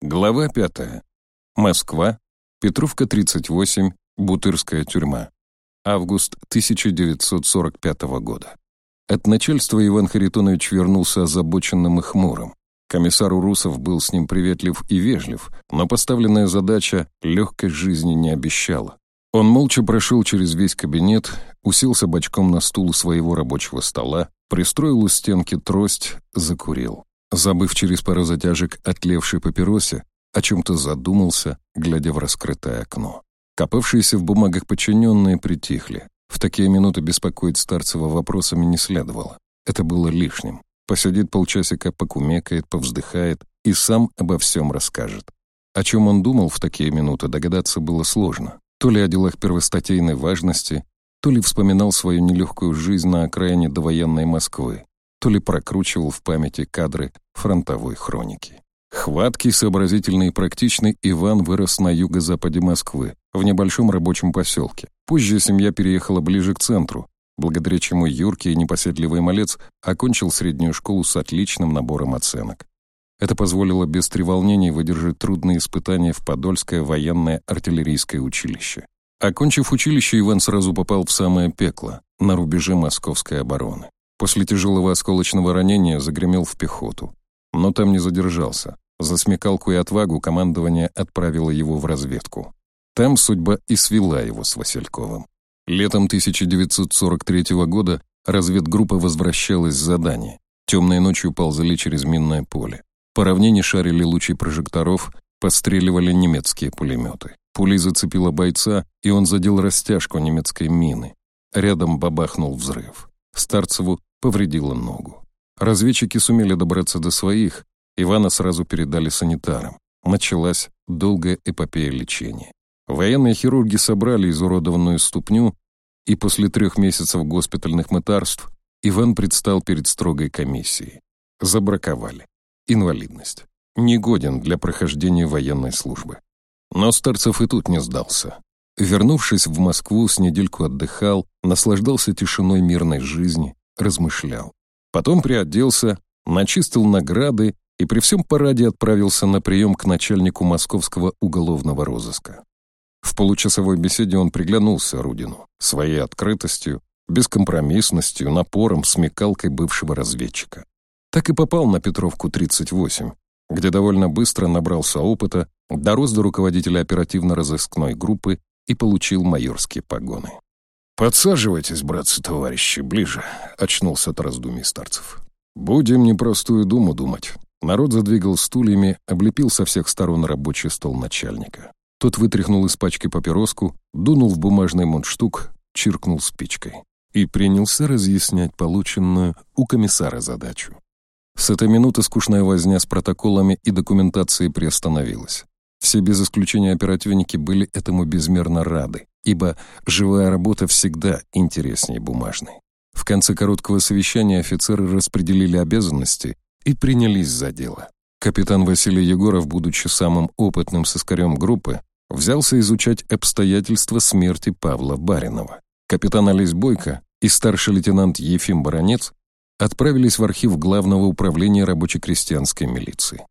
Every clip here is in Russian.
Глава 5. Москва. Петровка, 38. Бутырская тюрьма. Август 1945 года. От начальства Иван Харитонович вернулся озабоченным и хмурым. Комиссар Урусов был с ним приветлив и вежлив, но поставленная задача легкой жизни не обещала. Он молча прошел через весь кабинет, уселся бочком на стул своего рабочего стола, пристроил у стенки трость, закурил. Забыв через пару затяжек отлевшей папиросе, о чем-то задумался, глядя в раскрытое окно. Копавшиеся в бумагах подчиненные притихли. В такие минуты беспокоить Старцева вопросами не следовало. Это было лишним. Посидит полчасика, покумекает, повздыхает и сам обо всем расскажет. О чем он думал в такие минуты, догадаться было сложно. То ли о делах первостатейной важности, то ли вспоминал свою нелегкую жизнь на окраине довоенной Москвы, то ли прокручивал в памяти кадры фронтовой хроники. Хваткий, сообразительный и практичный Иван вырос на юго-западе Москвы, в небольшом рабочем поселке. Позже семья переехала ближе к центру, благодаря чему юркий и непоседливый малец окончил среднюю школу с отличным набором оценок. Это позволило без треволнений выдержать трудные испытания в Подольское военное артиллерийское училище. Окончив училище, Иван сразу попал в самое пекло, на рубеже московской обороны. После тяжелого осколочного ранения загремел в пехоту. Но там не задержался. За смекалку и отвагу командование отправило его в разведку. Там судьба и свела его с Васильковым. Летом 1943 года разведгруппа возвращалась с задания. Темной ночью ползали через минное поле. По равнине шарили лучи прожекторов, постреливали немецкие пулеметы. Пулей зацепила бойца, и он задел растяжку немецкой мины. Рядом бабахнул взрыв. Старцеву повредила ногу. Разведчики сумели добраться до своих, Ивана сразу передали санитарам. Началась долгая эпопея лечения. Военные хирурги собрали изуродованную ступню, и после трех месяцев госпитальных мытарств Иван предстал перед строгой комиссией. Забраковали. Инвалидность. Негоден для прохождения военной службы. Но Старцев и тут не сдался. Вернувшись в Москву, с недельку отдыхал, наслаждался тишиной мирной жизни, размышлял. Потом приоделся, начистил награды и при всем параде отправился на прием к начальнику московского уголовного розыска. В получасовой беседе он приглянулся Рудину своей открытостью, бескомпромиссностью, напором, смекалкой бывшего разведчика. Так и попал на Петровку 38, где довольно быстро набрался опыта, дорос до руководителя оперативно-розыскной группы и получил майорские погоны. «Подсаживайтесь, братцы-товарищи, ближе», — очнулся от раздумий старцев. «Будем непростую думу думать». Народ задвигал стульями, облепил со всех сторон рабочий стол начальника. Тот вытряхнул из пачки папироску, дунул в бумажный мундштук, чиркнул спичкой и принялся разъяснять полученную у комиссара задачу. С этой минуты скучная возня с протоколами и документацией приостановилась. Все без исключения оперативники были этому безмерно рады ибо живая работа всегда интереснее бумажной. В конце короткого совещания офицеры распределили обязанности и принялись за дело. Капитан Василий Егоров, будучи самым опытным сыскарем группы, взялся изучать обстоятельства смерти Павла Баринова. Капитан Олесь Бойко и старший лейтенант Ефим Баранец отправились в архив Главного управления рабоче-крестьянской милиции.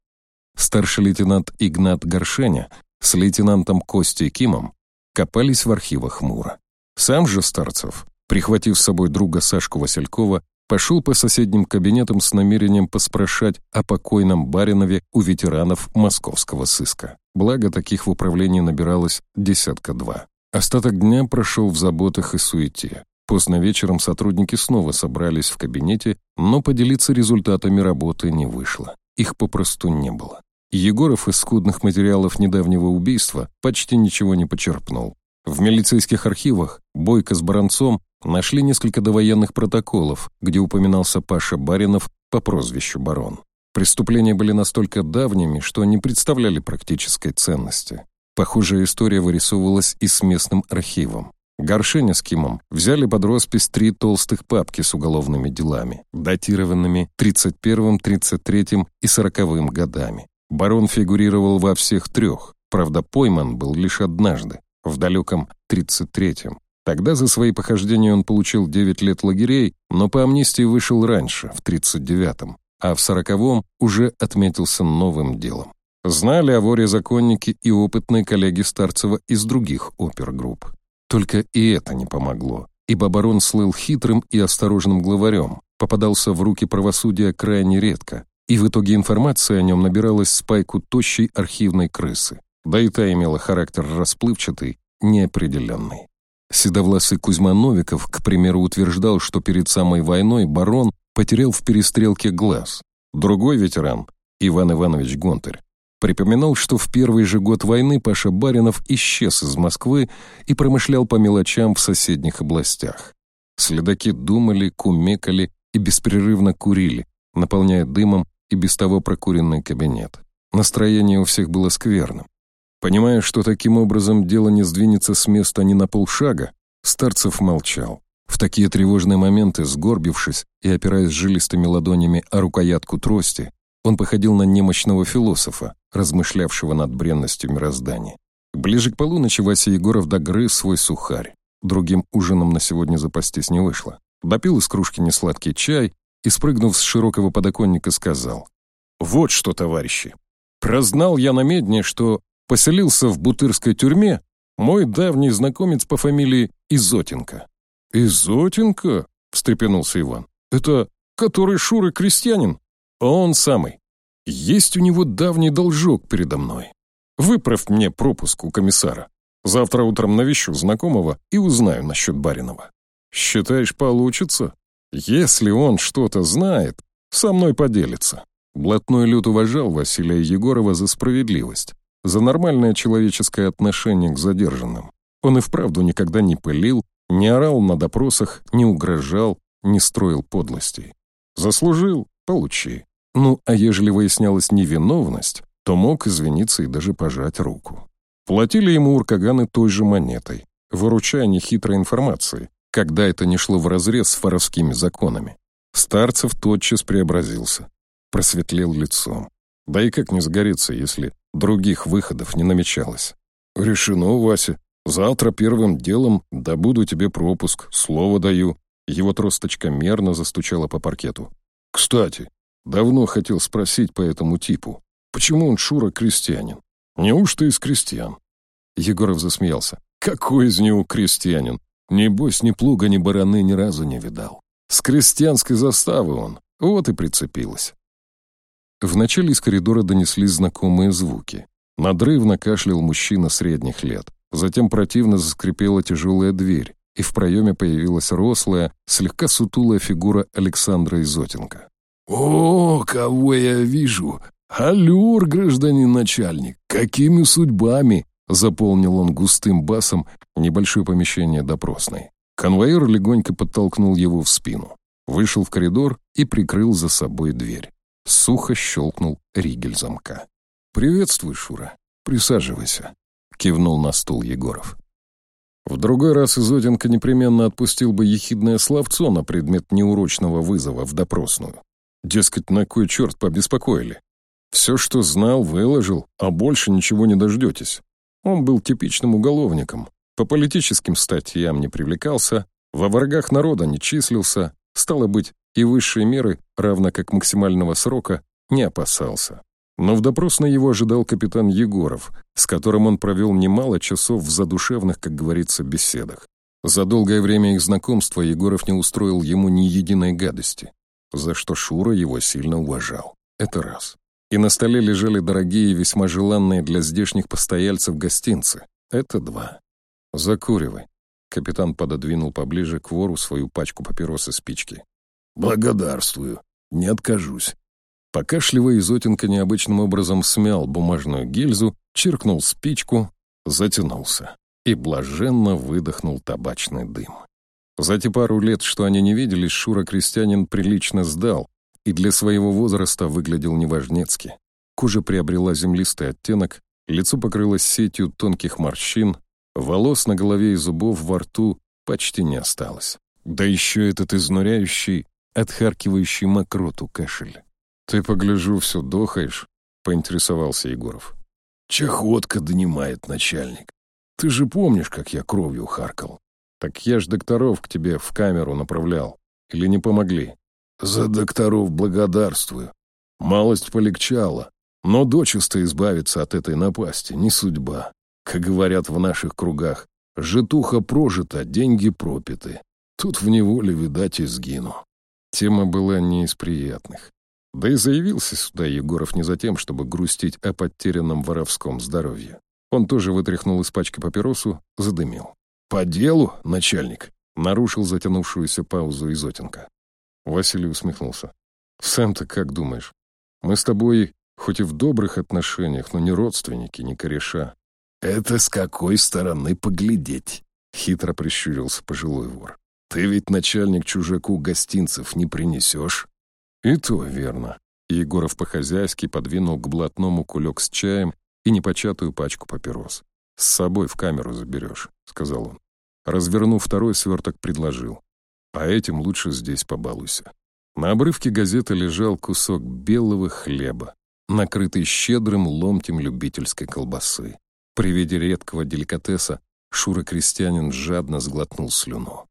Старший лейтенант Игнат Горшеня с лейтенантом Костей Кимом копались в архивах Мура. Сам же Старцев, прихватив с собой друга Сашку Василькова, пошел по соседним кабинетам с намерением поспрашать о покойном Баринове у ветеранов московского сыска. Благо, таких в управлении набиралось десятка-два. Остаток дня прошел в заботах и суете. Поздно вечером сотрудники снова собрались в кабинете, но поделиться результатами работы не вышло. Их попросту не было. Егоров из скудных материалов недавнего убийства почти ничего не почерпнул. В милицейских архивах Бойко с Баранцом нашли несколько довоенных протоколов, где упоминался Паша Баринов по прозвищу Барон. Преступления были настолько давними, что не представляли практической ценности. Похожая история вырисовывалась и с местным архивом. Горшеня с Кимом взяли под роспись три толстых папки с уголовными делами, датированными 31, 33 и 40 годами. Барон фигурировал во всех трех, правда, пойман был лишь однажды, в далеком 33-м. Тогда за свои похождения он получил 9 лет лагерей, но по амнистии вышел раньше, в 39-м, а в 40-м уже отметился новым делом. Знали о воре законники и опытные коллеги Старцева из других опергрупп. Только и это не помогло, ибо барон слыл хитрым и осторожным главарем, попадался в руки правосудия крайне редко, и в итоге информация о нем набиралась с пайку тощей архивной крысы, да и та имела характер расплывчатый, неопределенный. Седовласый Кузьма Новиков, к примеру, утверждал, что перед самой войной барон потерял в перестрелке глаз. Другой ветеран, Иван Иванович Гонтарь, припоминал, что в первый же год войны Паша Баринов исчез из Москвы и промышлял по мелочам в соседних областях. Следаки думали, кумекали и беспрерывно курили, наполняя дымом и без того прокуренный кабинет. Настроение у всех было скверным. Понимая, что таким образом дело не сдвинется с места ни на полшага, Старцев молчал. В такие тревожные моменты, сгорбившись и опираясь жилистыми ладонями о рукоятку трости, он походил на немощного философа, размышлявшего над бренностью мироздания. Ближе к полуночи Вася Егоров догрыз свой сухарь. Другим ужином на сегодня запастись не вышло. Допил из кружки несладкий чай и, спрыгнув с широкого подоконника, сказал. «Вот что, товарищи, прознал я на медне, что поселился в Бутырской тюрьме мой давний знакомец по фамилии Изотенко». «Изотенко?» — встрепенулся Иван. «Это который Шура крестьянин?» «Он самый. Есть у него давний должок передо мной. Выправь мне пропуск у комиссара. Завтра утром навещу знакомого и узнаю насчет Баринова. Считаешь, получится? Если он что-то знает, со мной поделится». Блатной люд уважал Василия Егорова за справедливость, за нормальное человеческое отношение к задержанным. Он и вправду никогда не пылил, не орал на допросах, не угрожал, не строил подлостей. Заслужил — получи. Ну, а ежели выяснялась невиновность, то мог извиниться и даже пожать руку. Платили ему уркаганы той же монетой, выручая нехитрой информацией, когда это не шло вразрез с воровскими законами. Старцев тотчас преобразился, просветлел лицом. Да и как не сгорится, если других выходов не намечалось. «Решено, Вася. Завтра первым делом добуду тебе пропуск, слово даю». Его тросточка мерно застучала по паркету. «Кстати, давно хотел спросить по этому типу, почему он Шура крестьянин? Неужто из крестьян?» Егоров засмеялся. «Какой из него крестьянин? Небось, ни плуга, ни бараны ни разу не видал. С крестьянской заставы он, вот и прицепилась». Вначале из коридора донеслись знакомые звуки. Надрывно кашлял мужчина средних лет. Затем противно заскрипела тяжелая дверь, и в проеме появилась рослая, слегка сутулая фигура Александра Изотенко. «О, кого я вижу! Аллюр, гражданин начальник! Какими судьбами!» Заполнил он густым басом небольшое помещение допросной. Конвоир легонько подтолкнул его в спину. Вышел в коридор и прикрыл за собой дверь. Сухо щелкнул ригель замка. «Приветствуй, Шура. Присаживайся», — кивнул на стул Егоров. В другой раз Изотенко непременно отпустил бы ехидное словцо на предмет неурочного вызова в допросную. Дескать, на кой черт побеспокоили? Все, что знал, выложил, а больше ничего не дождетесь. Он был типичным уголовником, по политическим статьям не привлекался, во врагах народа не числился, стало быть, и высшие меры, равно как максимального срока, не опасался. Но в допросной его ожидал капитан Егоров, с которым он провел немало часов в задушевных, как говорится, беседах. За долгое время их знакомства Егоров не устроил ему ни единой гадости, за что Шура его сильно уважал. Это раз. И на столе лежали дорогие и весьма желанные для здешних постояльцев гостинцы. Это два. «Закуривай». Капитан пододвинул поближе к вору свою пачку папирос и спички. «Благодарствую. Не откажусь». Покашливая, Изотенко необычным образом смял бумажную гильзу, чиркнул спичку, затянулся и блаженно выдохнул табачный дым. За те пару лет, что они не виделись, Шура-крестьянин прилично сдал и для своего возраста выглядел неважнецки. Кожа приобрела землистый оттенок, лицо покрылось сетью тонких морщин, волос на голове и зубов во рту почти не осталось. Да еще этот изнуряющий, отхаркивающий мокроту кашель. «Ты, погляжу, все дохаешь», — поинтересовался Егоров. «Чахотка донимает начальник. Ты же помнишь, как я кровью харкал? Так я ж докторов к тебе в камеру направлял. Или не помогли?» «За докторов благодарствую. Малость полегчала, Но дочисто избавиться от этой напасти не судьба. Как говорят в наших кругах, житуха прожита, деньги пропиты. Тут в неволе, видать, и сгину. Тема была не из приятных. Да и заявился сюда Егоров не за тем, чтобы грустить о потерянном воровском здоровье. Он тоже вытряхнул из пачки папиросу, задымил. «По делу, начальник?» — нарушил затянувшуюся паузу Изотенко. Василий усмехнулся. «Сам-то как думаешь? Мы с тобой хоть и в добрых отношениях, но не родственники, не кореша». «Это с какой стороны поглядеть?» — хитро прищурился пожилой вор. «Ты ведь начальник чужаку гостинцев не принесешь?» «И то верно». Егоров по-хозяйски подвинул к блатному кулек с чаем и непочатую пачку папирос. «С собой в камеру заберешь», — сказал он. Развернув второй сверток, предложил. «А этим лучше здесь побалуйся». На обрывке газеты лежал кусок белого хлеба, накрытый щедрым ломтем любительской колбасы. При виде редкого деликатеса Шура-крестьянин жадно сглотнул слюну.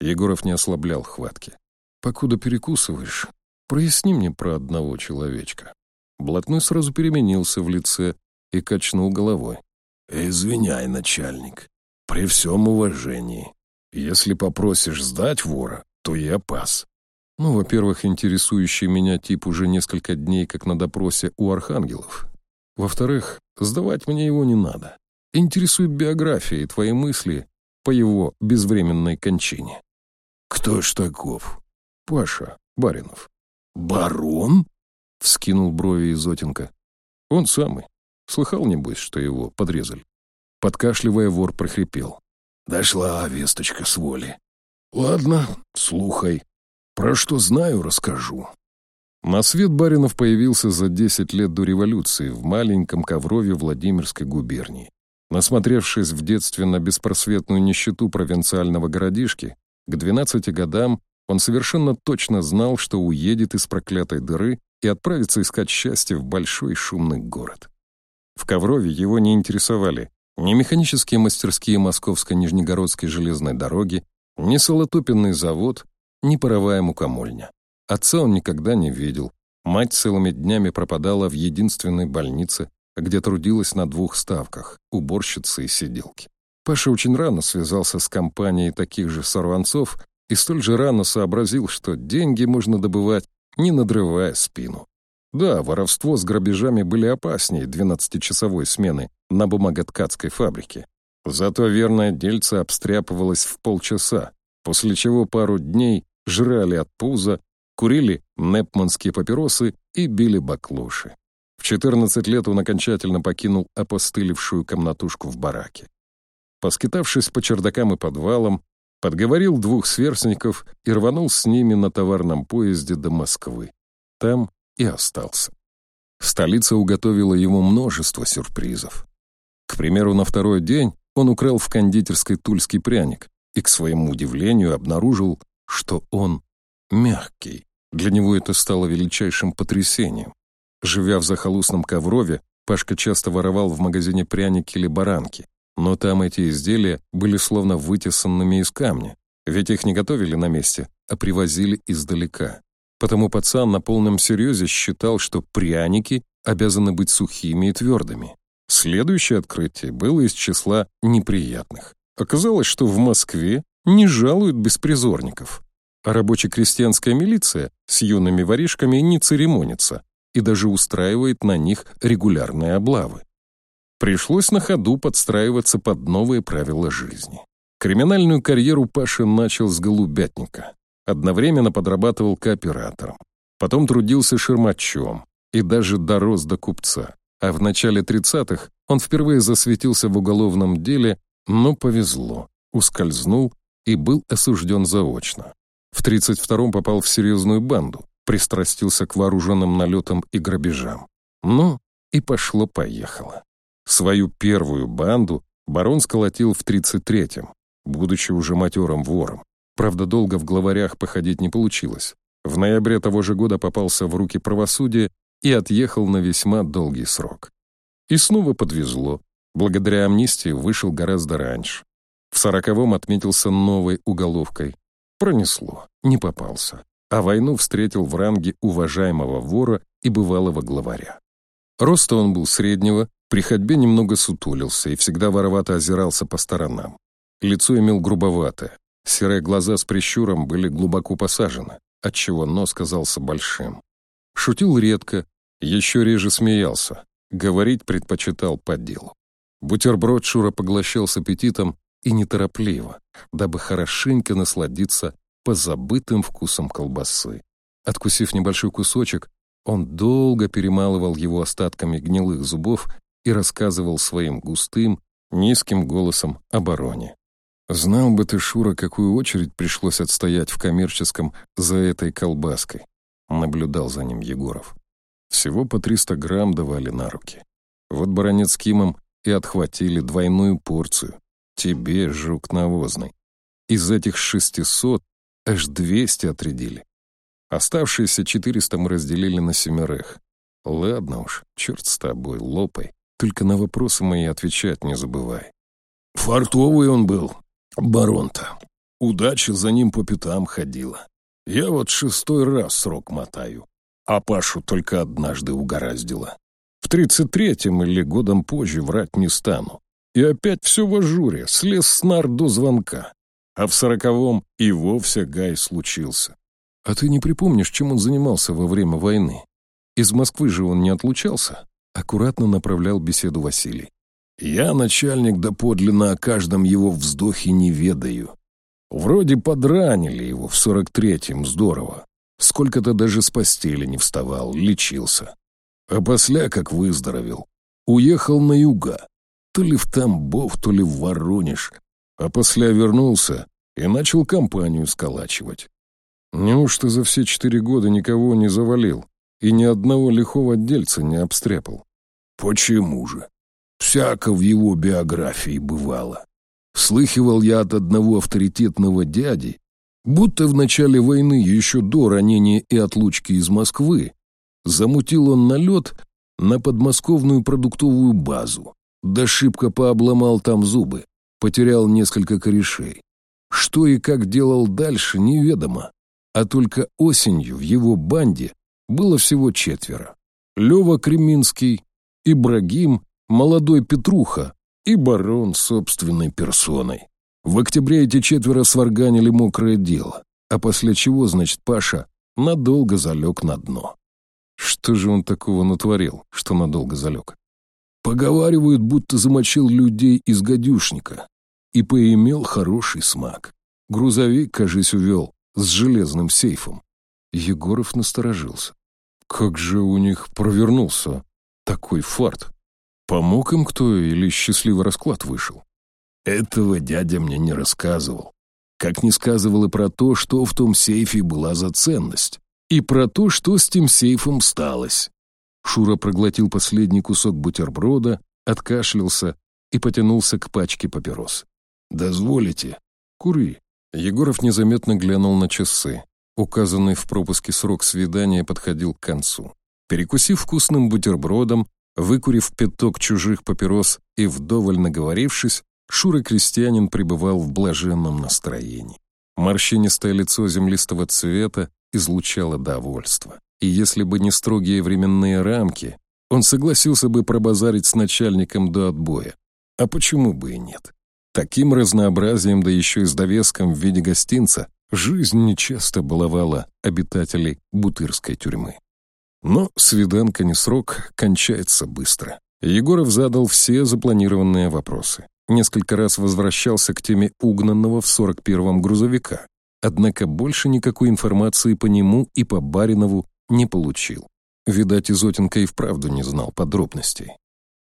Егоров не ослаблял хватки. «Покуда перекусываешь, проясни мне про одного человечка». Блатной сразу переменился в лице и качнул головой. «Извиняй, начальник, при всем уважении. Если попросишь сдать вора, то я пас». Ну, во-первых, интересующий меня тип уже несколько дней как на допросе у архангелов. Во-вторых, сдавать мне его не надо. Интересует биография и твои мысли по его безвременной кончине. «Кто ж таков?» «Паша Баринов». «Барон?» — вскинул брови Изотенко. «Он самый. Слыхал, небось, что его подрезали?» Подкашливая, вор прохрипел. «Дошла весточка с воли. Ладно, слухай. Про что знаю, расскажу». На свет Баринов появился за 10 лет до революции в маленьком Коврове Владимирской губернии. Насмотревшись в детстве на беспросветную нищету провинциального городишки, к 12 годам он совершенно точно знал, что уедет из проклятой дыры и отправится искать счастье в большой шумный город. В Коврове его не интересовали ни механические мастерские Московско-Нижнегородской железной дороги, ни солотопенный завод, ни паровая мукомольня. Отца он никогда не видел. Мать целыми днями пропадала в единственной больнице, где трудилась на двух ставках — уборщицы и сиделки. Паша очень рано связался с компанией таких же сорванцов и столь же рано сообразил, что деньги можно добывать, не надрывая спину. Да, воровство с грабежами были опаснее 12-часовой смены на бумаготкацкой фабрике. Зато верное дельце обстряпывалось в полчаса, после чего пару дней жрали от пуза, курили непманские папиросы и били баклуши. В 14 лет он окончательно покинул опостылевшую комнатушку в бараке. Поскитавшись по чердакам и подвалам, подговорил двух сверстников и рванул с ними на товарном поезде до Москвы. Там и остался. Столица уготовила ему множество сюрпризов. К примеру, на второй день он украл в кондитерской тульский пряник и, к своему удивлению, обнаружил, что он мягкий. Для него это стало величайшим потрясением. Живя в захолустном Коврове, Пашка часто воровал в магазине пряники или баранки, но там эти изделия были словно вытесанными из камня, ведь их не готовили на месте, а привозили издалека. Потому пацан на полном серьезе считал, что пряники обязаны быть сухими и твердыми. Следующее открытие было из числа неприятных. Оказалось, что в Москве не жалуют беспризорников, а рабоче-крестьянская милиция с юными воришками не церемонится и даже устраивает на них регулярные облавы. Пришлось на ходу подстраиваться под новые правила жизни. Криминальную карьеру Паша начал с голубятника. Одновременно подрабатывал кооператором. Потом трудился шермачом и даже дорос до купца. А в начале 30-х он впервые засветился в уголовном деле, но повезло, ускользнул и был осужден заочно. В 32-м попал в серьезную банду, пристрастился к вооруженным налетам и грабежам. Ну, и пошло-поехало. Свою первую банду барон сколотил в 33-м, будучи уже матерым вором. Правда, долго в главарях походить не получилось. В ноябре того же года попался в руки правосудия и отъехал на весьма долгий срок. И снова подвезло. Благодаря амнистии вышел гораздо раньше. В сороковом отметился новой уголовкой. Пронесло, не попался. А войну встретил в ранге уважаемого вора и бывалого главаря. Роста он был среднего, при ходьбе немного сутулился и всегда воровато озирался по сторонам. Лицо имел грубоватое, серые глаза с прищуром были глубоко посажены, отчего нос казался большим. Шутил редко, еще реже смеялся, говорить предпочитал по делу. Бутерброд Шура поглощал с аппетитом и неторопливо, дабы хорошенько насладиться позабытым вкусом колбасы. Откусив небольшой кусочек, он долго перемалывал его остатками гнилых зубов и рассказывал своим густым, низким голосом о бароне. «Знал бы ты, Шура, какую очередь пришлось отстоять в коммерческом за этой колбаской», — наблюдал за ним Егоров. «Всего по 300 грамм давали на руки. Вот баронец Кимом и отхватили двойную порцию. Тебе, жук навозный. Из этих 600 аж 200 отрядили. Оставшиеся 400 мы разделили на семерых. Ладно уж, черт с тобой, лопай. Только на вопросы мои отвечать не забывай. Фартовый он был, барон-то. Удача за ним по пятам ходила. Я вот шестой раз срок мотаю, а Пашу только однажды угораздило. В тридцать третьем или годом позже врать не стану. И опять все в ажуре, слез с нар до звонка. А в сороковом и вовсе Гай случился. А ты не припомнишь, чем он занимался во время войны? Из Москвы же он не отлучался? Аккуратно направлял беседу Василий. Я, начальник, доподлинно о каждом его вздохе не ведаю. Вроде подранили его в сорок третьем, здорово. Сколько-то даже с постели не вставал, лечился. А после, как выздоровел, уехал на юга. То ли в Тамбов, то ли в Воронеж. А после вернулся и начал компанию сколачивать. Неужто за все четыре года никого не завалил и ни одного лихого дельца не обстряпал? Почему же? Всяко в его биографии бывало. Слыхивал я от одного авторитетного дяди, будто в начале войны, еще до ранения и отлучки из Москвы, замутил он налет на подмосковную продуктовую базу, да шибко пообломал там зубы, потерял несколько корешей. Что и как делал дальше, неведомо, а только осенью в его банде было всего четверо. Лева Креминский, Ибрагим, молодой Петруха и барон собственной персоной. В октябре эти четверо сварганили мокрое дело, а после чего, значит, Паша надолго залег на дно. Что же он такого натворил, что надолго залег? Поговаривают, будто замочил людей из гадюшника и поимел хороший смак. Грузовик, кажись, увел с железным сейфом. Егоров насторожился. Как же у них провернулся такой фарт? Помог им кто или счастливый расклад вышел? Этого дядя мне не рассказывал. Как не сказывал и про то, что в том сейфе была за ценность. И про то, что с тем сейфом сталось. Шура проглотил последний кусок бутерброда, откашлялся и потянулся к пачке папирос. «Дозволите?» «Кури». Егоров незаметно глянул на часы. Указанный в пропуске срок свидания подходил к концу. Перекусив вкусным бутербродом, выкурив пяток чужих папирос и вдоволь наговорившись, Шура-крестьянин пребывал в блаженном настроении. Морщинистое лицо землистого цвета излучало довольство. И если бы не строгие временные рамки, он согласился бы пробазарить с начальником до отбоя. А почему бы и нет? Таким разнообразием, да еще и с довеском в виде гостинца, жизнь нечасто баловала обитателей Бутырской тюрьмы. Но свиданка не срок, кончается быстро. Егоров задал все запланированные вопросы. Несколько раз возвращался к теме угнанного в 41-м грузовика. Однако больше никакой информации по нему и по Баринову не получил. Видать, Изотенко и вправду не знал подробностей.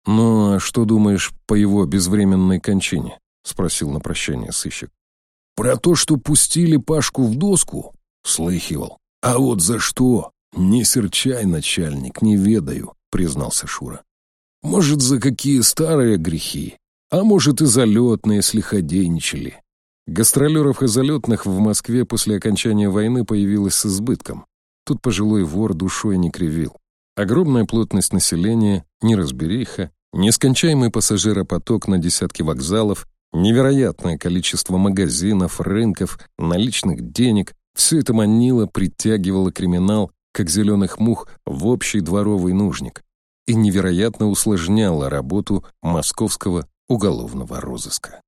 «Ну, а что думаешь по его безвременной кончине?» — спросил на прощание сыщик. «Про то, что пустили Пашку в доску?» — слыхивал. «А вот за что? Не серчай, начальник, не ведаю», — признался Шура. «Может, за какие старые грехи, а может, и залетные, если ходейничали». Гастролеров и залетных в Москве после окончания войны появилось с избытком. Тут пожилой вор душой не кривил. Огромная плотность населения, неразбериха, нескончаемый пассажиропоток на десятки вокзалов, невероятное количество магазинов, рынков, наличных денег — все это манило, притягивало криминал, как зеленых мух, в общий дворовый нужник. и невероятно усложняло работу московского уголовного розыска.